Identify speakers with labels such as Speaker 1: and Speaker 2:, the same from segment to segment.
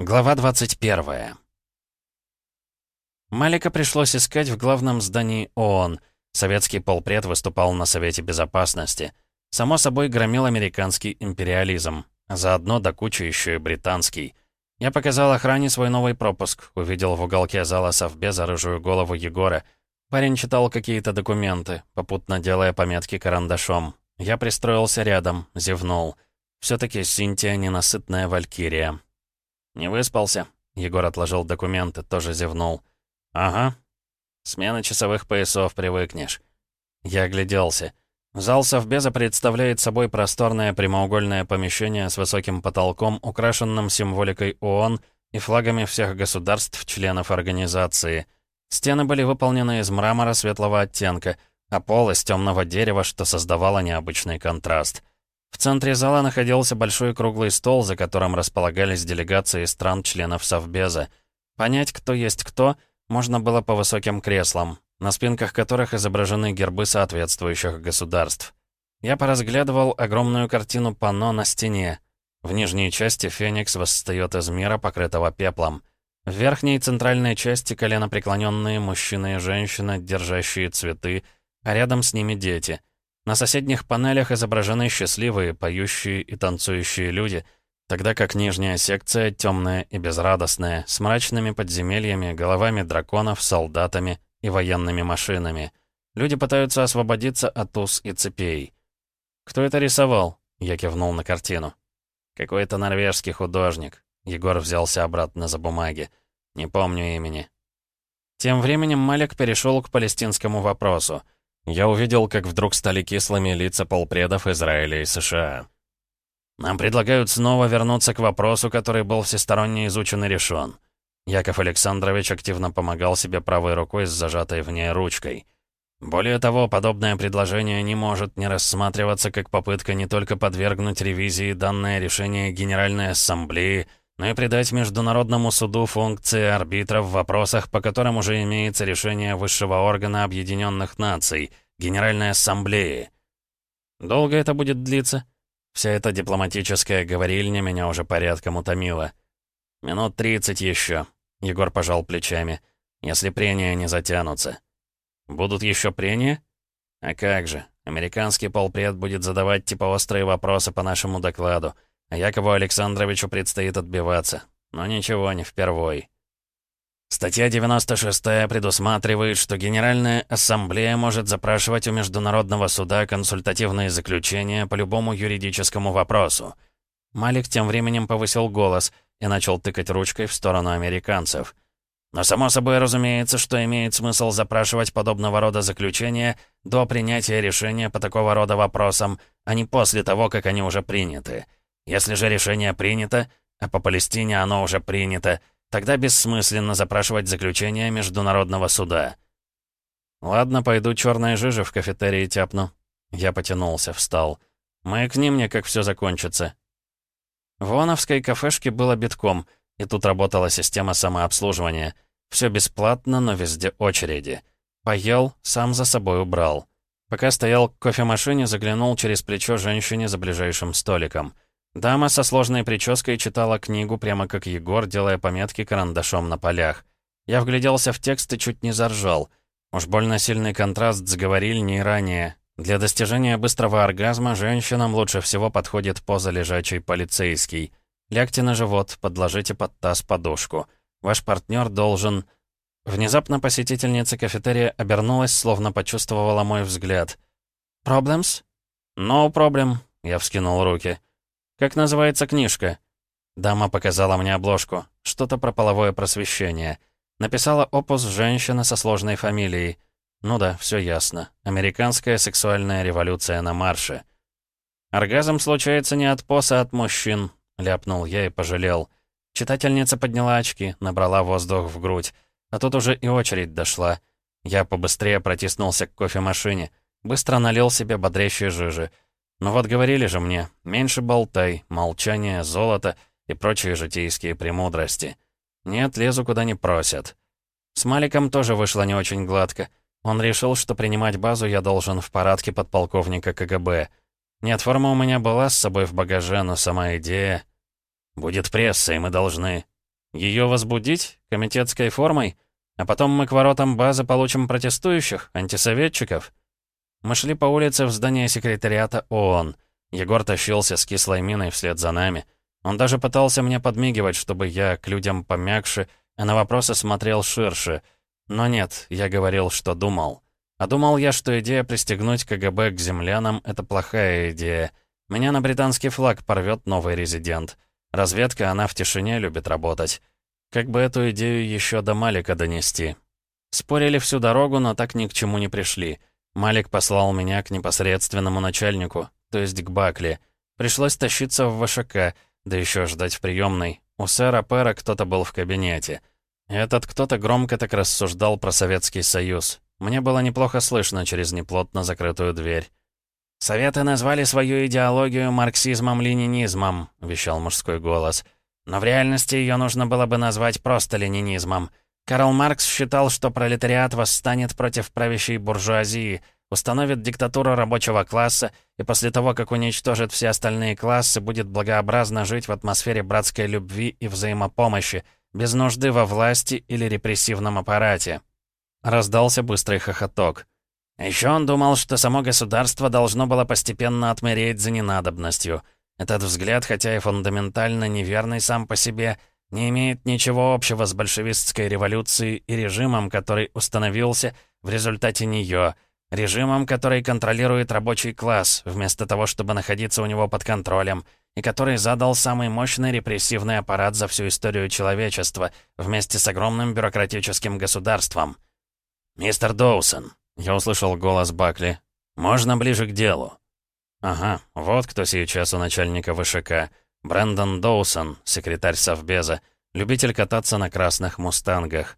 Speaker 1: Глава 21. Малика пришлось искать в главном здании ООН. Советский полпред выступал на Совете Безопасности. Само собой, громил американский империализм. Заодно до кучи еще и британский. Я показал охране свой новый пропуск, увидел в уголке зала совбеза рыжую голову Егора. Парень читал какие-то документы, попутно делая пометки карандашом. Я пристроился рядом, зевнул. все таки Синтия ненасытная валькирия. «Не выспался?» Егор отложил документы, тоже зевнул. «Ага. Смена часовых поясов, привыкнешь». Я огляделся. Зал Совбеза представляет собой просторное прямоугольное помещение с высоким потолком, украшенным символикой ООН и флагами всех государств-членов организации. Стены были выполнены из мрамора светлого оттенка, а пол из темного дерева, что создавало необычный контраст. В центре зала находился большой круглый стол, за которым располагались делегации стран-членов Совбеза. Понять, кто есть кто, можно было по высоким креслам, на спинках которых изображены гербы соответствующих государств. Я поразглядывал огромную картину панно на стене. В нижней части Феникс восстает из мира, покрытого пеплом. В верхней центральной части коленопреклоненные мужчины и женщины, держащие цветы, а рядом с ними дети — на соседних панелях изображены счастливые, поющие и танцующие люди, тогда как нижняя секция темная и безрадостная, с мрачными подземельями, головами драконов, солдатами и военными машинами. Люди пытаются освободиться от уз и цепей. «Кто это рисовал?» — я кивнул на картину. «Какой-то норвежский художник». Егор взялся обратно за бумаги. «Не помню имени». Тем временем Малик перешел к палестинскому вопросу — я увидел, как вдруг стали кислыми лица полпредов Израиля и США. Нам предлагают снова вернуться к вопросу, который был всесторонне изучен и решен. Яков Александрович активно помогал себе правой рукой с зажатой в ней ручкой. Более того, подобное предложение не может не рассматриваться как попытка не только подвергнуть ревизии данное решение Генеральной Ассамблеи, но и придать Международному суду функции арбитра в вопросах, по которым уже имеется решение высшего органа Объединенных Наций, Генеральной Ассамблеи. Долго это будет длиться? Вся эта дипломатическая говорильня меня уже порядком утомила. Минут тридцать еще. Егор пожал плечами. Если прения не затянутся. Будут еще прения? А как же, американский полпред будет задавать типа острые вопросы по нашему докладу. А Якову Александровичу предстоит отбиваться. Но ничего, не впервой. Статья 96 предусматривает, что Генеральная Ассамблея может запрашивать у Международного суда консультативные заключения по любому юридическому вопросу. Малик тем временем повысил голос и начал тыкать ручкой в сторону американцев. Но само собой разумеется, что имеет смысл запрашивать подобного рода заключения до принятия решения по такого рода вопросам, а не после того, как они уже приняты. Если же решение принято, а по Палестине оно уже принято, тогда бессмысленно запрашивать заключение Международного суда. «Ладно, пойду черной жижи в кафетерии тяпну». Я потянулся, встал. «Маякни мне, как все закончится». В Ивановской кафешке было битком, и тут работала система самообслуживания. Все бесплатно, но везде очереди. Поел, сам за собой убрал. Пока стоял к кофемашине, заглянул через плечо женщине за ближайшим столиком — Дама со сложной прической читала книгу прямо как Егор, делая пометки карандашом на полях. Я вгляделся в текст и чуть не заржал. Уж больно сильный контраст с говорильней ранее. Для достижения быстрого оргазма женщинам лучше всего подходит поза лежачий полицейский. Лягте на живот, подложите под таз подушку. Ваш партнер должен... Внезапно посетительница кафетерия обернулась, словно почувствовала мой взгляд. «Проблемс?» «No problem», — я вскинул руки. «Как называется книжка?» Дама показала мне обложку. Что-то про половое просвещение. Написала опус женщина со сложной фамилией. Ну да, все ясно. Американская сексуальная революция на марше. «Оргазм случается не от поса, а от мужчин», — ляпнул я и пожалел. Читательница подняла очки, набрала воздух в грудь. А тут уже и очередь дошла. Я побыстрее протиснулся к кофемашине. Быстро налил себе бодрящей жижи. Но вот говорили же мне, меньше болтай, молчание, золото и прочие житейские премудрости. Нет, лезу куда не просят. С Маликом тоже вышло не очень гладко. Он решил, что принимать базу я должен в парадке подполковника КГБ. Нет, форма у меня была с собой в багаже, но сама идея... «Будет пресса, и мы должны...» Ее возбудить? Комитетской формой? А потом мы к воротам базы получим протестующих, антисоветчиков?» Мы шли по улице в здание секретариата ООН. Егор тащился с кислой миной вслед за нами. Он даже пытался мне подмигивать, чтобы я к людям помягче, а на вопросы смотрел ширше. Но нет, я говорил, что думал. А думал я, что идея пристегнуть КГБ к землянам — это плохая идея. Меня на британский флаг порвет новый резидент. Разведка, она в тишине любит работать. Как бы эту идею еще до Малика донести? Спорили всю дорогу, но так ни к чему не пришли. Малик послал меня к непосредственному начальнику, то есть к Бакли. Пришлось тащиться в ВШК, да еще ждать в приемной. У сэра Пэра кто-то был в кабинете. Этот кто-то громко так рассуждал про Советский Союз. Мне было неплохо слышно через неплотно закрытую дверь. «Советы назвали свою идеологию марксизмом-ленинизмом», — вещал мужской голос. «Но в реальности ее нужно было бы назвать просто ленинизмом. Карл Маркс считал, что пролетариат восстанет против правящей буржуазии, установит диктатуру рабочего класса и после того, как уничтожит все остальные классы, будет благообразно жить в атмосфере братской любви и взаимопомощи, без нужды во власти или репрессивном аппарате. Раздался быстрый хохоток. Еще он думал, что само государство должно было постепенно отмереть за ненадобностью. Этот взгляд, хотя и фундаментально неверный сам по себе, не имеет ничего общего с большевистской революцией и режимом, который установился в результате нее — Режимом, который контролирует рабочий класс, вместо того, чтобы находиться у него под контролем, и который задал самый мощный репрессивный аппарат за всю историю человечества, вместе с огромным бюрократическим государством. «Мистер Доусон», — я услышал голос Бакли, — «можно ближе к делу». «Ага, вот кто сейчас у начальника ВШК. Брэндон Доусон, секретарь Совбеза, любитель кататься на красных мустангах».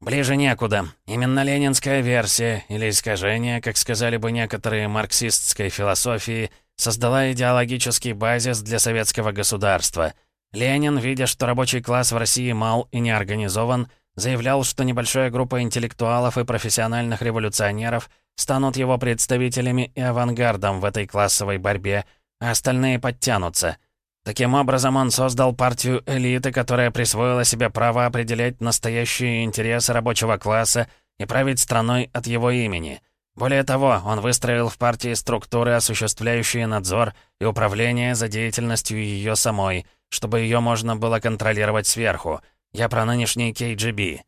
Speaker 1: «Ближе некуда. Именно ленинская версия, или искажение, как сказали бы некоторые марксистской философии, создала идеологический базис для советского государства. Ленин, видя, что рабочий класс в России мал и не организован, заявлял, что небольшая группа интеллектуалов и профессиональных революционеров станут его представителями и авангардом в этой классовой борьбе, а остальные подтянутся — Таким образом, он создал партию элиты, которая присвоила себе право определять настоящие интересы рабочего класса и править страной от его имени. Более того, он выстроил в партии структуры, осуществляющие надзор и управление за деятельностью ее самой, чтобы ее можно было контролировать сверху. Я про нынешний КГБ.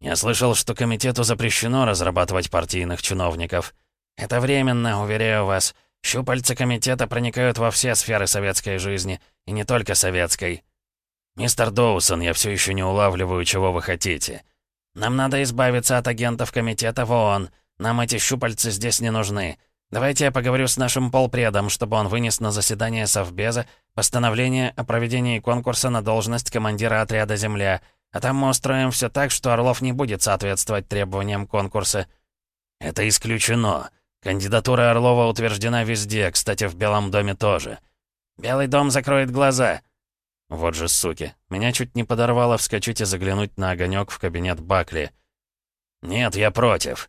Speaker 1: Я слышал, что комитету запрещено разрабатывать партийных чиновников. Это временно, уверяю вас. Щупальца комитета проникают во все сферы советской жизни, и не только советской. «Мистер Доусон, я все еще не улавливаю, чего вы хотите. Нам надо избавиться от агентов комитета в ООН. Нам эти щупальцы здесь не нужны. Давайте я поговорю с нашим полпредом, чтобы он вынес на заседание Совбеза постановление о проведении конкурса на должность командира отряда «Земля», а там мы устроим все так, что Орлов не будет соответствовать требованиям конкурса». «Это исключено. Кандидатура Орлова утверждена везде, кстати, в Белом доме тоже. Белый дом закроет глаза. Вот же суки. Меня чуть не подорвало вскочить и заглянуть на огонек в кабинет Бакли. Нет, я против.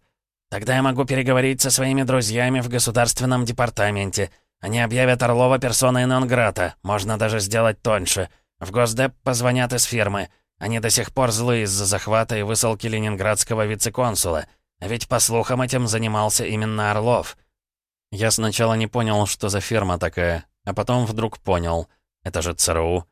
Speaker 1: Тогда я могу переговорить со своими друзьями в государственном департаменте. Они объявят Орлова персоной нон-грата. Можно даже сделать тоньше. В Госдеп позвонят из фирмы. Они до сих пор злы из-за захвата и высылки ленинградского вице-консула. Ведь, по слухам, этим занимался именно Орлов. Я сначала не понял, что за ферма такая, а потом вдруг понял. Это же ЦРУ.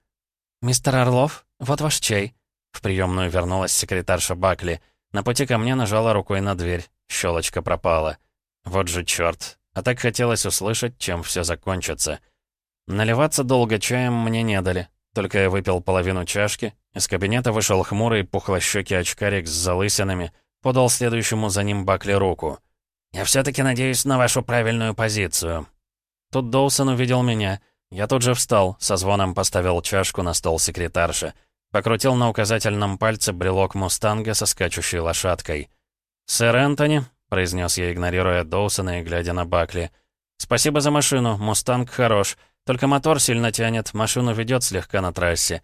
Speaker 1: «Мистер Орлов, вот ваш чай». В приемную вернулась секретарша Бакли. На пути ко мне нажала рукой на дверь. Щелочка пропала. Вот же черт. А так хотелось услышать, чем все закончится. Наливаться долго чаем мне не дали. Только я выпил половину чашки. Из кабинета вышел хмурый пухлощёкий очкарик с залысинами — Подал следующему за ним Бакли руку. «Я все-таки надеюсь на вашу правильную позицию». Тут Доусон увидел меня. Я тут же встал, со звоном поставил чашку на стол секретарши. Покрутил на указательном пальце брелок «Мустанга» со скачущей лошадкой. «Сэр Энтони», — произнес я, игнорируя Доусона и глядя на Бакли. «Спасибо за машину, «Мустанг» хорош. Только мотор сильно тянет, машину ведет слегка на трассе».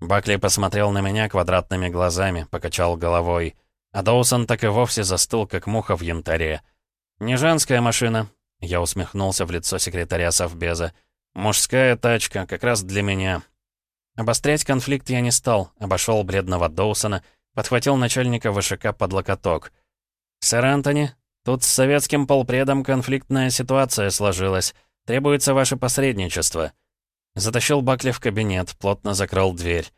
Speaker 1: Бакли посмотрел на меня квадратными глазами, покачал головой. А Доусон так и вовсе застыл, как муха в янтаре. «Не женская машина», — я усмехнулся в лицо секретаря Совбеза. «Мужская тачка, как раз для меня». Обострять конфликт я не стал, обошел бледного Доусона, подхватил начальника ВШК под локоток. «Сэр Антони, тут с советским полпредом конфликтная ситуация сложилась. Требуется ваше посредничество». Затащил Бакли в кабинет, плотно закрыл дверь.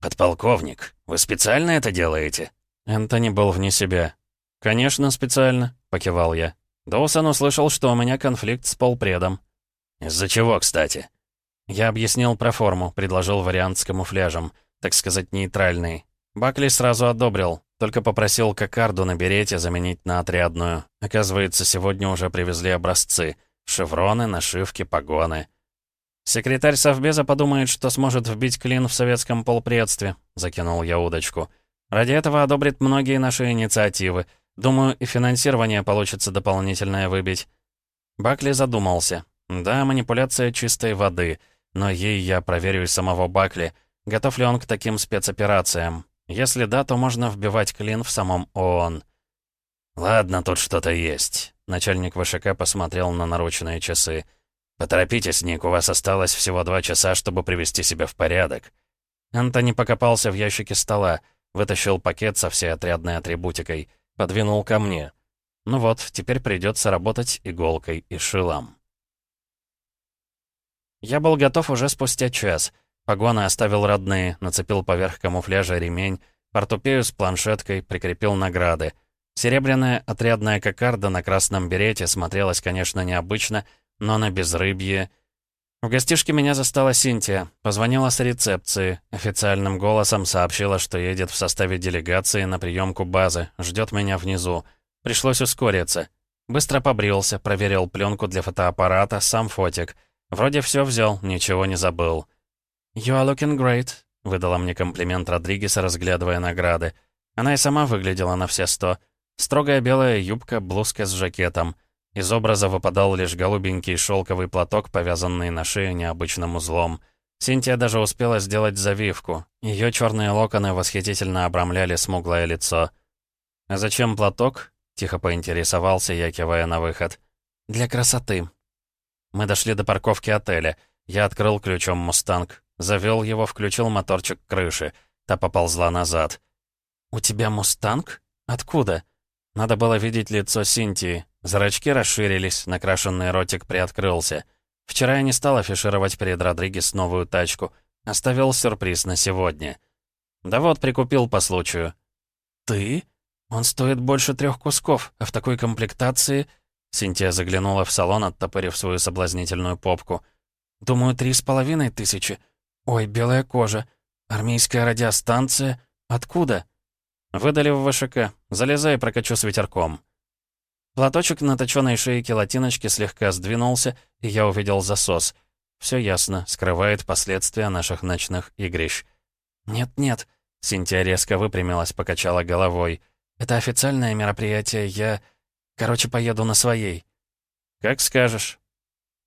Speaker 2: «Подполковник, вы специально это делаете?»
Speaker 1: Энтони был вне себя. «Конечно, специально», — покивал я. Доусон услышал, что у меня конфликт с полпредом.
Speaker 2: «Из-за чего, кстати?»
Speaker 1: Я объяснил про форму, предложил вариант с камуфляжем, так сказать, нейтральный. Бакли сразу одобрил, только попросил кокарду на берете заменить на отрядную. Оказывается, сегодня уже привезли образцы. Шевроны, нашивки, погоны. «Секретарь Совбеза подумает, что сможет вбить клин в советском полпредстве», — закинул я удочку. «Ради этого одобрит многие наши инициативы. Думаю, и финансирование получится дополнительное выбить». Бакли задумался. «Да, манипуляция чистой воды, но ей я проверю и самого Бакли. Готов ли он к таким спецоперациям? Если да, то можно вбивать клин в самом ООН».
Speaker 2: «Ладно, тут что-то есть».
Speaker 1: Начальник ВШК посмотрел на наручные часы.
Speaker 2: «Поторопитесь, Ник, у вас осталось всего два часа, чтобы привести себя в порядок».
Speaker 1: Антони покопался в ящике стола, вытащил пакет со всей отрядной атрибутикой, подвинул ко мне. Ну вот, теперь придется работать иголкой и шилом. Я был готов уже спустя час. Погоны оставил родные, нацепил поверх камуфляжа ремень, портупею с планшеткой, прикрепил награды. Серебряная отрядная кокарда на красном берете смотрелась, конечно, необычно, но на безрыбье... В гостишке меня застала Синтия, позвонила с рецепции, официальным голосом сообщила, что едет в составе делегации на приемку базы, ждет меня внизу. Пришлось ускориться. Быстро побрился, проверил пленку для фотоаппарата, сам фотик. Вроде все взял, ничего не забыл. «You are looking great», — выдала мне комплимент Родригеса, разглядывая награды. Она и сама выглядела на все сто. Строгая белая юбка, блузка с жакетом. Из образа выпадал лишь голубенький шелковый платок, повязанный на шею необычным узлом. Синтия даже успела сделать завивку. Ее черные локоны восхитительно обрамляли смуглое лицо. «А зачем платок?» — тихо поинтересовался я, кивая на выход. «Для красоты». Мы дошли до парковки отеля. Я открыл ключом «Мустанг». Завел его, включил моторчик крыши. Та поползла назад. «У тебя «Мустанг»? Откуда?» Надо было видеть лицо Синтии. Зрачки расширились, накрашенный ротик приоткрылся. Вчера я не стал афишировать перед Родригес новую тачку. Оставил сюрприз на сегодня. Да вот, прикупил по случаю. «Ты? Он стоит больше трех кусков, а в такой комплектации...» Синтия заглянула в салон, оттопырив свою соблазнительную попку. «Думаю, три с половиной тысячи. Ой, белая кожа. Армейская радиостанция. Откуда?» «Выдали в ВШК. Залезай, прокачу с ветерком». Платочек на точёной шейке латиночки слегка сдвинулся, и я увидел засос. Все ясно, скрывает последствия наших ночных игрищ. «Нет-нет», — Синтия резко выпрямилась, покачала головой. «Это официальное мероприятие, я... Короче, поеду на своей». «Как скажешь».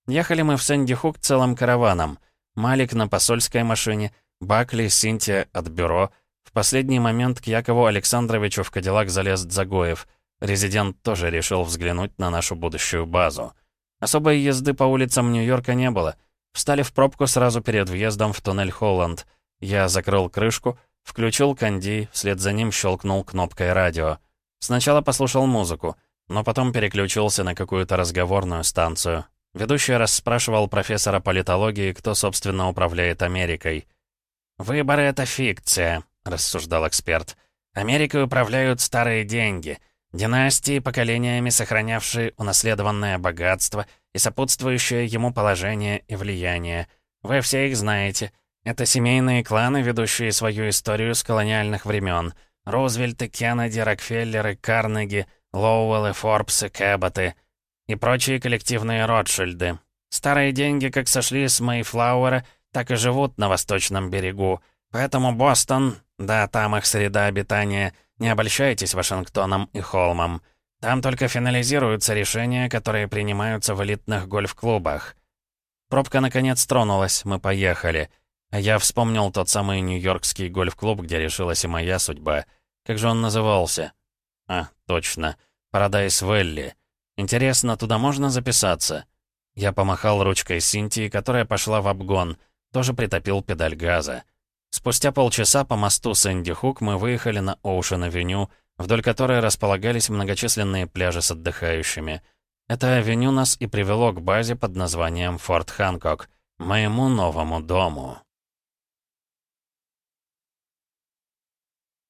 Speaker 1: Ехали мы в Сэнди-Хук целым караваном. Малик на посольской машине, Бакли, Синтия от бюро. В последний момент к Якову Александровичу в Кадиллак залез Дзагоев — Резидент тоже решил взглянуть на нашу будущую базу. Особой езды по улицам Нью-Йорка не было. Встали в пробку сразу перед въездом в туннель Холланд. Я закрыл крышку, включил кондей, вслед за ним щелкнул кнопкой радио. Сначала послушал музыку, но потом переключился на какую-то разговорную станцию. Ведущий расспрашивал профессора политологии, кто, собственно, управляет Америкой. «Выборы — это фикция», — рассуждал эксперт. «Америкой управляют старые деньги — Династии, поколениями сохранявшие унаследованное богатство и сопутствующее ему положение и влияние. Вы все их знаете. Это семейные кланы, ведущие свою историю с колониальных времен. Рузвельты, Кеннеди, Рокфеллеры, Карнеги, Лоуэллы, Форбсы, Кэбботы и прочие коллективные Ротшильды. Старые деньги как сошли с Мэйфлауэра, так и живут на восточном берегу. Поэтому Бостон, да, там их среда обитания — не обольщайтесь Вашингтоном и Холмом. Там только финализируются решения, которые принимаются в элитных гольф-клубах. Пробка наконец тронулась, мы поехали. А я вспомнил тот самый нью-йоркский гольф-клуб, где решилась и моя судьба. Как же он назывался? А, точно. Парадайс Велли. Интересно, туда можно записаться? Я помахал ручкой Синтии, которая пошла в обгон. тоже притопил педаль газа. Спустя полчаса по мосту Сэнди Хук мы выехали на Оушен-авеню, вдоль которой располагались многочисленные пляжи с отдыхающими. Это авеню нас и привело к базе под названием Форт Ханкок, моему новому дому.